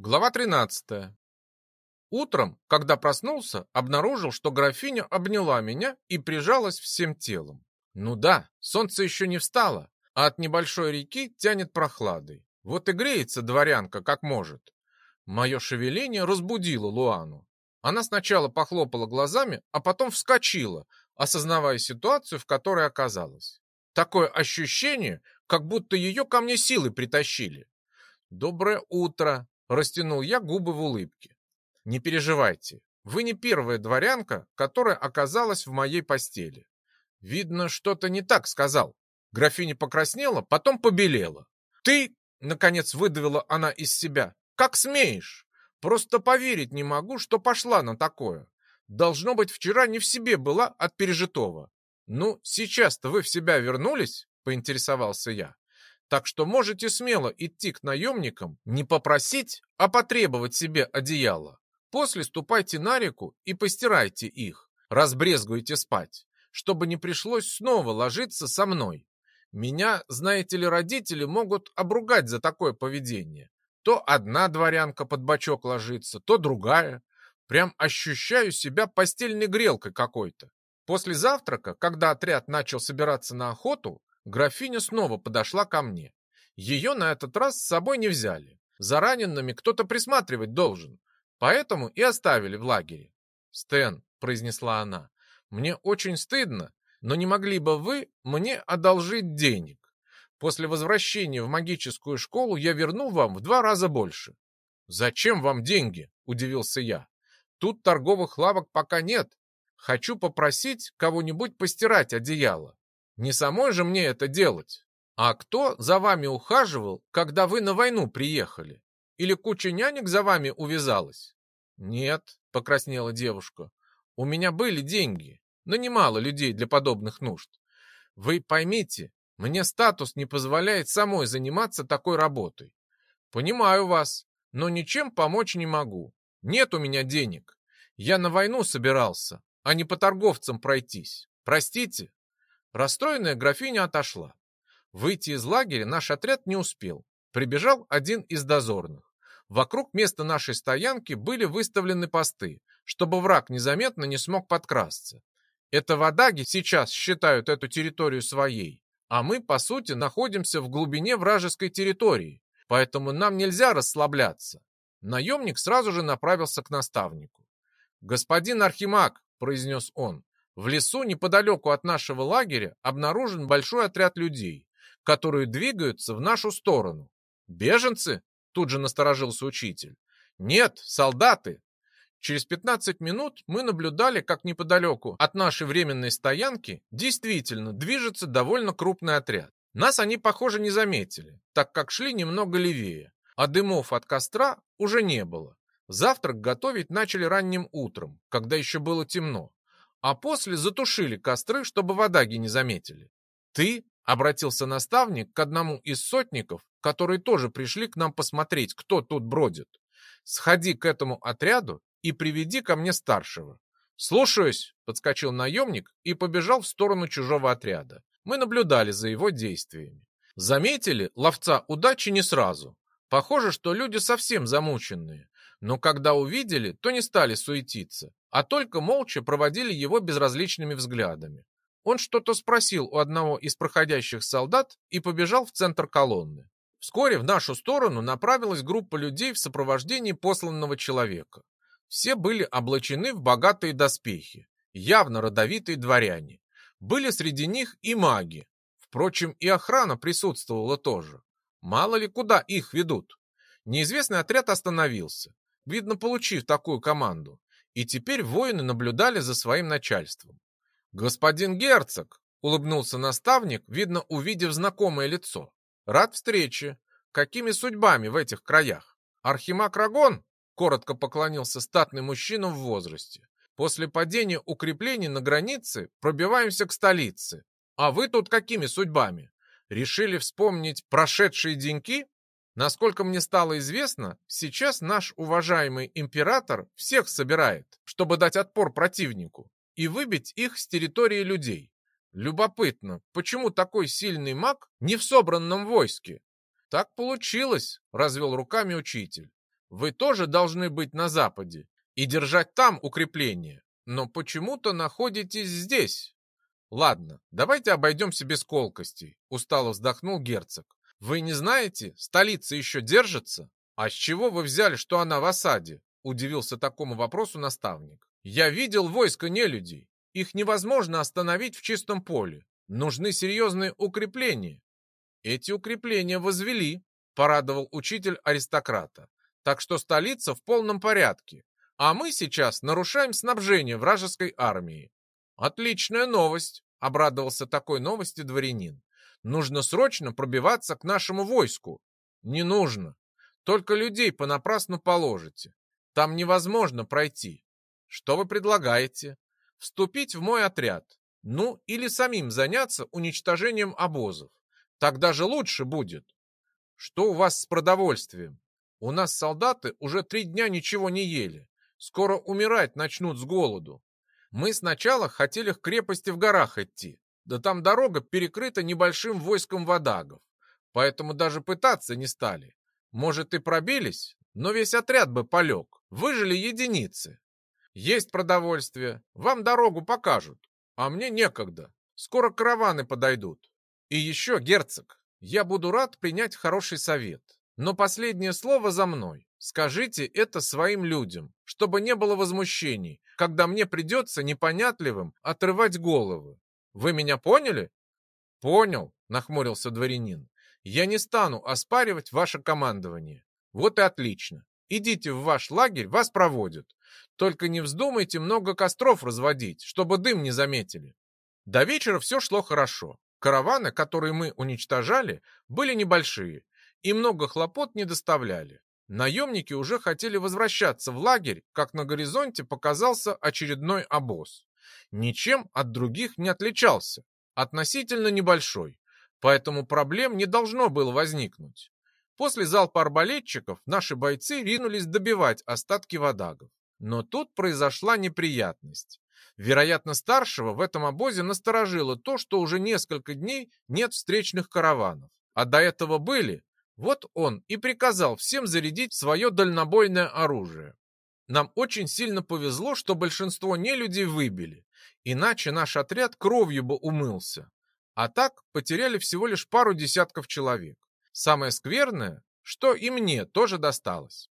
Глава 13. Утром, когда проснулся, обнаружил, что графиня обняла меня и прижалась всем телом. Ну да, солнце еще не встало, а от небольшой реки тянет прохладой. Вот и греется дворянка как может. Мое шевеление разбудило Луану. Она сначала похлопала глазами, а потом вскочила, осознавая ситуацию, в которой оказалась. Такое ощущение, как будто ее ко мне силой притащили. «Доброе утро!» Растянул я губы в улыбке. Не переживайте, вы не первая дворянка, которая оказалась в моей постели. Видно, что-то не так сказал. Графиня покраснела, потом побелела. Ты, наконец, выдавила она из себя. Как смеешь? Просто поверить не могу, что пошла на такое. Должно быть, вчера не в себе была от пережитого. Ну, сейчас-то вы в себя вернулись? Поинтересовался я. Так что можете смело идти к наемникам, не попросить, а потребовать себе одеяло. После ступайте на реку и постирайте их, разбрезгуйте спать, чтобы не пришлось снова ложиться со мной. Меня, знаете ли, родители могут обругать за такое поведение. То одна дворянка под бочок ложится, то другая. Прям ощущаю себя постельной грелкой какой-то. После завтрака, когда отряд начал собираться на охоту, Графиня снова подошла ко мне. Ее на этот раз с собой не взяли. За ранеными кто-то присматривать должен. Поэтому и оставили в лагере. «Стэн», — произнесла она, — «мне очень стыдно, но не могли бы вы мне одолжить денег? После возвращения в магическую школу я верну вам в два раза больше». «Зачем вам деньги?» — удивился я. «Тут торговых лавок пока нет. Хочу попросить кого-нибудь постирать одеяло. Не самой же мне это делать. А кто за вами ухаживал, когда вы на войну приехали? Или куча нянек за вами увязалась? Нет, покраснела девушка. У меня были деньги, но немало людей для подобных нужд. Вы поймите, мне статус не позволяет самой заниматься такой работой. Понимаю вас, но ничем помочь не могу. Нет у меня денег. Я на войну собирался, а не по торговцам пройтись. Простите. Расстроенная графиня отошла. Выйти из лагеря наш отряд не успел. Прибежал один из дозорных. Вокруг места нашей стоянки были выставлены посты, чтобы враг незаметно не смог подкрасться. Это водаги сейчас считают эту территорию своей, а мы, по сути, находимся в глубине вражеской территории, поэтому нам нельзя расслабляться. Наемник сразу же направился к наставнику. «Господин Архимаг», — произнес он, в лесу неподалеку от нашего лагеря обнаружен большой отряд людей, которые двигаются в нашу сторону. Беженцы? Тут же насторожился учитель. Нет, солдаты. Через 15 минут мы наблюдали, как неподалеку от нашей временной стоянки действительно движется довольно крупный отряд. Нас они, похоже, не заметили, так как шли немного левее, а дымов от костра уже не было. Завтрак готовить начали ранним утром, когда еще было темно а после затушили костры, чтобы водаги не заметили. Ты, — обратился наставник к одному из сотников, которые тоже пришли к нам посмотреть, кто тут бродит, — сходи к этому отряду и приведи ко мне старшего. «Слушаюсь!» — подскочил наемник и побежал в сторону чужого отряда. Мы наблюдали за его действиями. Заметили ловца удачи не сразу. Похоже, что люди совсем замученные. Но когда увидели, то не стали суетиться а только молча проводили его безразличными взглядами. Он что-то спросил у одного из проходящих солдат и побежал в центр колонны. Вскоре в нашу сторону направилась группа людей в сопровождении посланного человека. Все были облачены в богатые доспехи, явно родовитые дворяне. Были среди них и маги. Впрочем, и охрана присутствовала тоже. Мало ли куда их ведут. Неизвестный отряд остановился, видно, получив такую команду, и теперь воины наблюдали за своим начальством. «Господин герцог!» — улыбнулся наставник, видно, увидев знакомое лицо. «Рад встрече. Какими судьбами в этих краях?» «Архимаг Рагон?» — коротко поклонился статный мужчина в возрасте. «После падения укреплений на границе пробиваемся к столице. А вы тут какими судьбами? Решили вспомнить прошедшие деньки?» Насколько мне стало известно, сейчас наш уважаемый император всех собирает, чтобы дать отпор противнику и выбить их с территории людей. Любопытно, почему такой сильный маг не в собранном войске? Так получилось, развел руками учитель. Вы тоже должны быть на западе и держать там укрепления, но почему-то находитесь здесь. Ладно, давайте обойдемся без колкостей, устало вздохнул герцог. Вы не знаете, столица еще держится? А с чего вы взяли, что она в осаде? Удивился такому вопросу наставник. Я видел войско нелюдей. Их невозможно остановить в чистом поле. Нужны серьезные укрепления. Эти укрепления возвели, порадовал учитель аристократа. Так что столица в полном порядке. А мы сейчас нарушаем снабжение вражеской армии. Отличная новость, обрадовался такой новости дворянин. Нужно срочно пробиваться к нашему войску. Не нужно. Только людей понапрасну положите. Там невозможно пройти. Что вы предлагаете? Вступить в мой отряд. Ну, или самим заняться уничтожением обозов. Так даже лучше будет. Что у вас с продовольствием? У нас солдаты уже три дня ничего не ели. Скоро умирать начнут с голоду. Мы сначала хотели к крепости в горах идти, да там дорога перекрыта небольшим войском водагов, поэтому даже пытаться не стали. Может, и пробились, но весь отряд бы полег, выжили единицы. Есть продовольствие, вам дорогу покажут, а мне некогда, скоро караваны подойдут. И еще, герцог, я буду рад принять хороший совет, но последнее слово за мной. Скажите это своим людям, чтобы не было возмущений, когда мне придется непонятливым отрывать головы. Вы меня поняли? Понял, нахмурился дворянин. Я не стану оспаривать ваше командование. Вот и отлично. Идите в ваш лагерь, вас проводят. Только не вздумайте много костров разводить, чтобы дым не заметили. До вечера все шло хорошо. Караваны, которые мы уничтожали, были небольшие и много хлопот не доставляли. Наемники уже хотели возвращаться в лагерь, как на горизонте показался очередной обоз ничем от других не отличался, относительно небольшой, поэтому проблем не должно было возникнуть. После залпа арбалетчиков наши бойцы ринулись добивать остатки водагов. Но тут произошла неприятность. Вероятно, старшего в этом обозе насторожило то, что уже несколько дней нет встречных караванов. А до этого были. Вот он и приказал всем зарядить свое дальнобойное оружие. Нам очень сильно повезло, что большинство нелюдей выбили, иначе наш отряд кровью бы умылся. А так потеряли всего лишь пару десятков человек. Самое скверное, что и мне тоже досталось.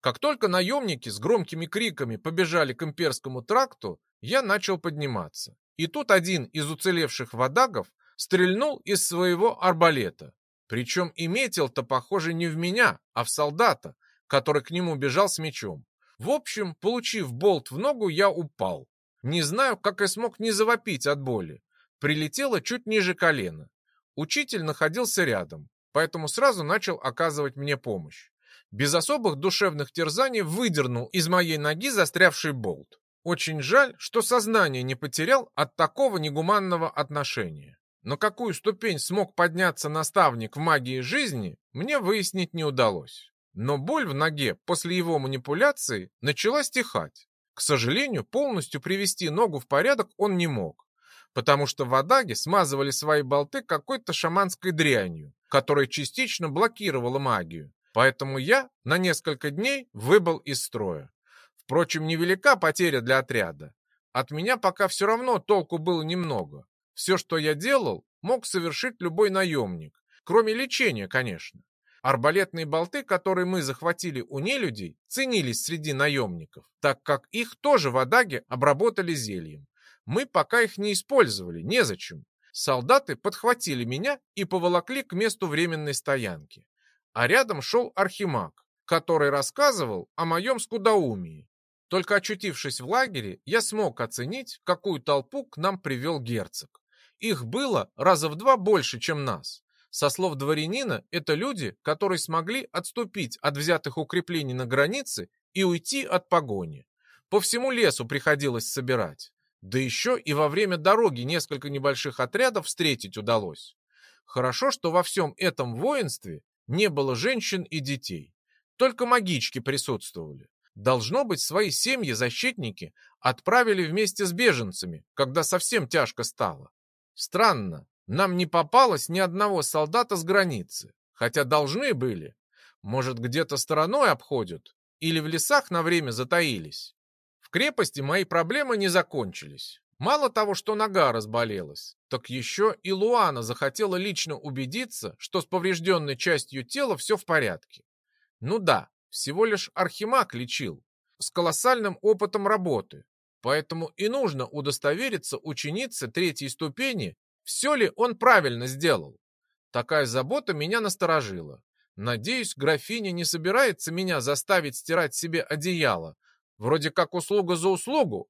Как только наемники с громкими криками побежали к имперскому тракту, я начал подниматься. И тут один из уцелевших водагов стрельнул из своего арбалета. Причем и метил-то, похоже, не в меня, а в солдата, который к нему бежал с мечом. В общем, получив болт в ногу, я упал. Не знаю, как я смог не завопить от боли. Прилетело чуть ниже колена. Учитель находился рядом, поэтому сразу начал оказывать мне помощь. Без особых душевных терзаний выдернул из моей ноги застрявший болт. Очень жаль, что сознание не потерял от такого негуманного отношения. Но какую ступень смог подняться наставник в магии жизни, мне выяснить не удалось. Но боль в ноге после его манипуляции начала стихать. К сожалению, полностью привести ногу в порядок он не мог, потому что в Адаге смазывали свои болты какой-то шаманской дрянью, которая частично блокировала магию. Поэтому я на несколько дней выбыл из строя. Впрочем, невелика потеря для отряда. От меня пока все равно толку было немного. Все, что я делал, мог совершить любой наемник, кроме лечения, конечно. Арбалетные болты, которые мы захватили у нелюдей, ценились среди наемников, так как их тоже в Адаге обработали зельем. Мы пока их не использовали, незачем. Солдаты подхватили меня и поволокли к месту временной стоянки. А рядом шел архимаг, который рассказывал о моем скудоумии. Только очутившись в лагере, я смог оценить, какую толпу к нам привел герцог. Их было раза в два больше, чем нас. Со слов дворянина, это люди, которые смогли отступить от взятых укреплений на границе и уйти от погони. По всему лесу приходилось собирать. Да еще и во время дороги несколько небольших отрядов встретить удалось. Хорошо, что во всем этом воинстве не было женщин и детей. Только магички присутствовали. Должно быть, свои семьи защитники отправили вместе с беженцами, когда совсем тяжко стало. Странно, нам не попалось ни одного солдата с границы, хотя должны были. Может, где-то стороной обходят, или в лесах на время затаились. В крепости мои проблемы не закончились. Мало того, что нога разболелась, так еще и Луана захотела лично убедиться, что с поврежденной частью тела все в порядке. Ну да, всего лишь архимаг лечил, с колоссальным опытом работы, поэтому и нужно удостовериться ученице третьей ступени, все ли он правильно сделал. Такая забота меня насторожила. Надеюсь, графиня не собирается меня заставить стирать себе одеяло, вроде как услуга за услугу.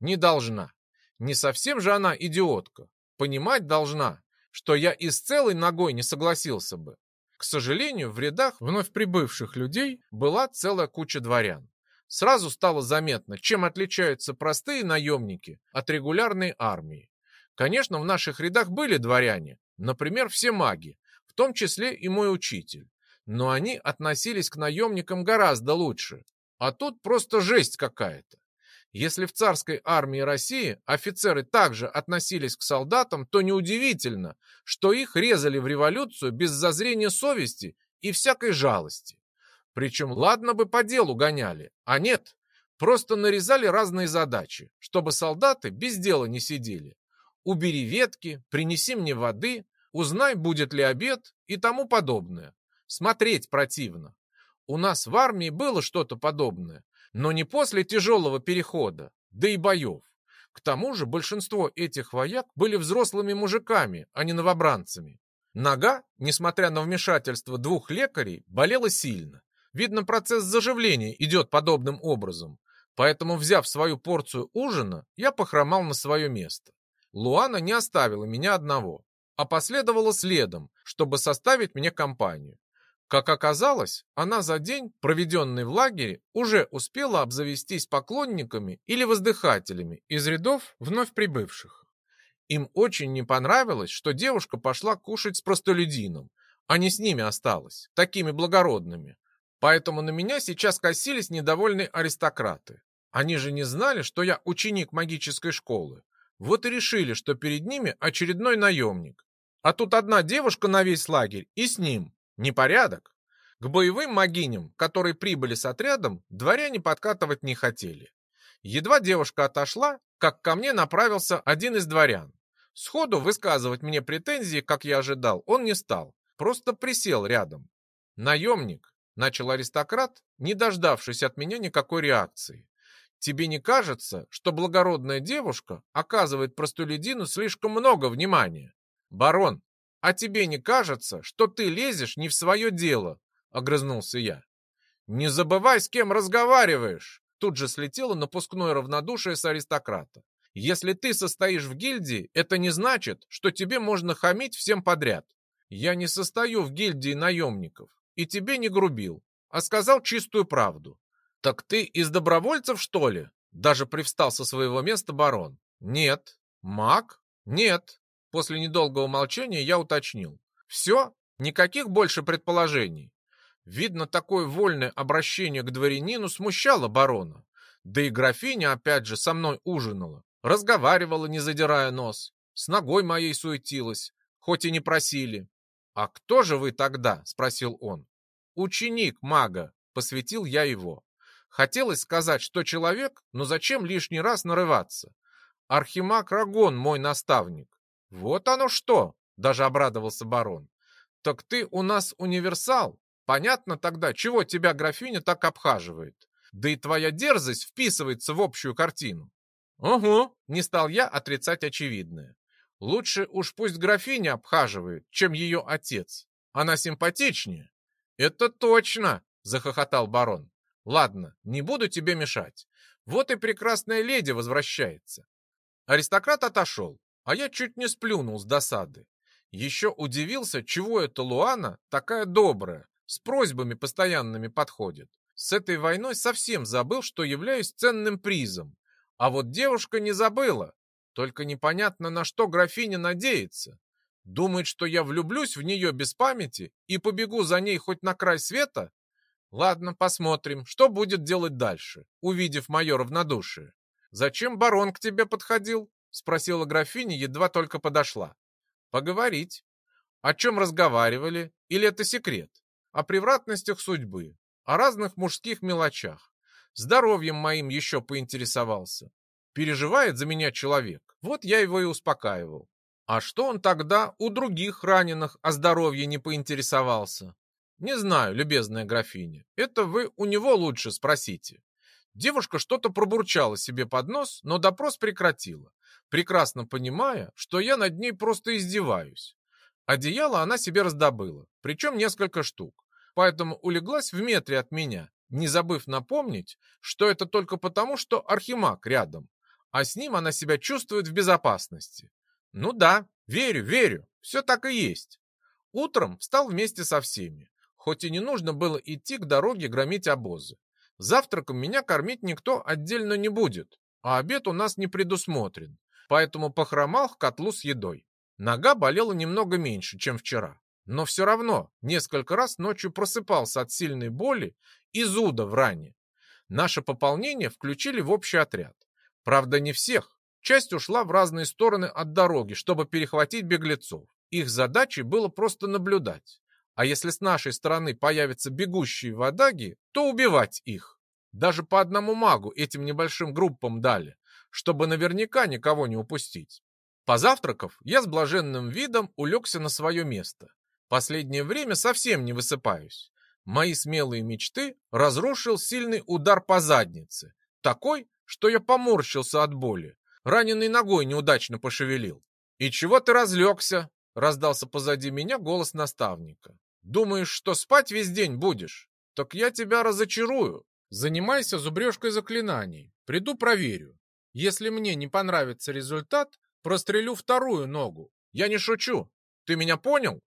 Не должна. Не совсем же она идиотка. Понимать должна, что я и с целой ногой не согласился бы. К сожалению, в рядах вновь прибывших людей была целая куча дворян. Сразу стало заметно, чем отличаются простые наемники от регулярной армии. Конечно, в наших рядах были дворяне, например, все маги, в том числе и мой учитель. Но они относились к наемникам гораздо лучше. А тут просто жесть какая-то. Если в царской армии России офицеры также относились к солдатам, то неудивительно, что их резали в революцию без зазрения совести и всякой жалости. Причем ладно бы по делу гоняли, а нет, просто нарезали разные задачи, чтобы солдаты без дела не сидели. Убери ветки, принеси мне воды, узнай, будет ли обед и тому подобное. Смотреть противно. У нас в армии было что-то подобное, но не после тяжелого перехода, да и боев. К тому же большинство этих вояк были взрослыми мужиками, а не новобранцами. Нога, несмотря на вмешательство двух лекарей, болела сильно. Видно, процесс заживления идет подобным образом. Поэтому, взяв свою порцию ужина, я похромал на свое место. Луана не оставила меня одного, а последовала следом, чтобы составить мне компанию. Как оказалось, она за день, проведенный в лагере, уже успела обзавестись поклонниками или воздыхателями из рядов вновь прибывших. Им очень не понравилось, что девушка пошла кушать с простолюдином, а не с ними осталась, такими благородными. Поэтому на меня сейчас косились недовольные аристократы. Они же не знали, что я ученик магической школы. Вот и решили, что перед ними очередной наемник. А тут одна девушка на весь лагерь и с ним. Непорядок. К боевым магиням, которые прибыли с отрядом, дворяне подкатывать не хотели. Едва девушка отошла, как ко мне направился один из дворян. Сходу высказывать мне претензии, как я ожидал, он не стал, просто присел рядом. «Наемник», — начал аристократ, не дождавшись от меня никакой реакции. «Тебе не кажется, что благородная девушка оказывает простолюдину слишком много внимания? Барон, «А тебе не кажется, что ты лезешь не в свое дело?» — огрызнулся я. «Не забывай, с кем разговариваешь!» Тут же слетело напускное равнодушие с аристократа. «Если ты состоишь в гильдии, это не значит, что тебе можно хамить всем подряд. Я не состою в гильдии наемников и тебе не грубил, а сказал чистую правду. Так ты из добровольцев, что ли?» Даже привстал со своего места барон. «Нет». «Маг?» «Нет». После недолгого молчания я уточнил. «Все? Никаких больше предположений?» Видно, такое вольное обращение к дворянину смущало барона. Да и графиня опять же со мной ужинала, разговаривала, не задирая нос, с ногой моей суетилась, хоть и не просили. «А кто же вы тогда?» — спросил он. «Ученик мага», — посвятил я его. Хотелось сказать, что человек, но зачем лишний раз нарываться? Архимаг Рагон мой наставник. «Вот оно что!» — даже обрадовался барон. «Так ты у нас универсал. Понятно тогда, чего тебя графиня так обхаживает. Да и твоя дерзость вписывается в общую картину». «Угу», — не стал я отрицать очевидное. «Лучше уж пусть графиня обхаживает, чем ее отец. Она симпатичнее». «Это точно!» — захохотал барон. «Ладно, не буду тебе мешать. Вот и прекрасная леди возвращается». Аристократ отошел, а я чуть не сплюнул с досады. Еще удивился, чего эта Луана такая добрая, с просьбами постоянными подходит. С этой войной совсем забыл, что являюсь ценным призом. А вот девушка не забыла. Только непонятно, на что графиня надеется. Думает, что я влюблюсь в нее без памяти и побегу за ней хоть на край света? Ладно, посмотрим, что будет делать дальше, увидев мое равнодушие. Зачем барон к тебе подходил? Спросила графиня, едва только подошла. Поговорить. О чем разговаривали? Или это секрет? О превратностях судьбы. о разных мужских мелочах. Здоровьем моим еще поинтересовался. Переживает за меня человек. Вот я его и успокаивал. А что он тогда у других раненых о здоровье не поинтересовался? Не знаю, любезная графиня. Это вы у него лучше спросите. Девушка что-то пробурчала себе под нос, но допрос прекратила, прекрасно понимая, что я над ней просто издеваюсь. Одеяло она себе раздобыла, причем несколько штук, поэтому улеглась в метре от меня, не забыв напомнить, что это только потому, что Архимаг рядом, а с ним она себя чувствует в безопасности. Ну да, верю, верю, все так и есть. Утром встал вместе со всеми, хоть и не нужно было идти к дороге громить обозы. Завтраком меня кормить никто отдельно не будет, а обед у нас не предусмотрен, поэтому похромал к котлу с едой. Нога болела немного меньше, чем вчера, но все равно несколько раз ночью просыпался от сильной боли и зуда в ране. Наше пополнение включили в общий отряд. Правда, не всех. Часть ушла в разные стороны от дороги, чтобы перехватить беглецов. Их задачей было просто наблюдать. А если с нашей стороны появятся бегущие водаги, то убивать их. Даже по одному магу этим небольшим группам дали, чтобы наверняка никого не упустить. Позавтракав, я с блаженным видом улегся на свое место. Последнее время совсем не высыпаюсь. Мои смелые мечты разрушил сильный удар по заднице. Такой, что я поморщился от боли. Раненой ногой неудачно пошевелил. «И чего ты разлегся?» — раздался позади меня голос наставника. Думаешь, что спать весь день будешь? Так я тебя разочарую. Занимайся зубрежкой заклинаний. Приду проверю. Если мне не понравится результат, прострелю вторую ногу. Я не шучу. Ты меня понял?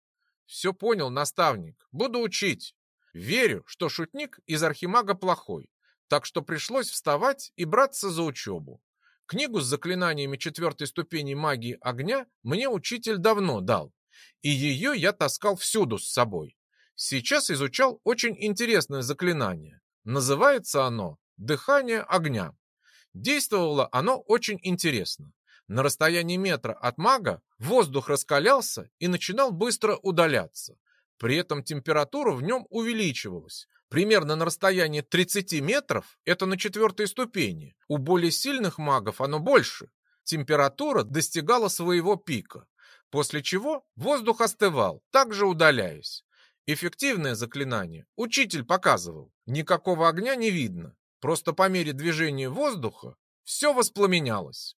Все понял, наставник. Буду учить. Верю, что шутник из архимага плохой, так что пришлось вставать и браться за учебу. Книгу с заклинаниями четвертой ступени магии огня мне учитель давно дал, и ее я таскал всюду с собой. Сейчас изучал очень интересное заклинание. Называется оно «Дыхание огня». Действовало оно очень интересно. На расстоянии метра от мага воздух раскалялся и начинал быстро удаляться. При этом температура в нем увеличивалась. Примерно на расстоянии 30 метров, это на четвертой ступени. У более сильных магов оно больше. Температура достигала своего пика после чего воздух остывал, также удаляясь. Эффективное заклинание учитель показывал. Никакого огня не видно, просто по мере движения воздуха все воспламенялось.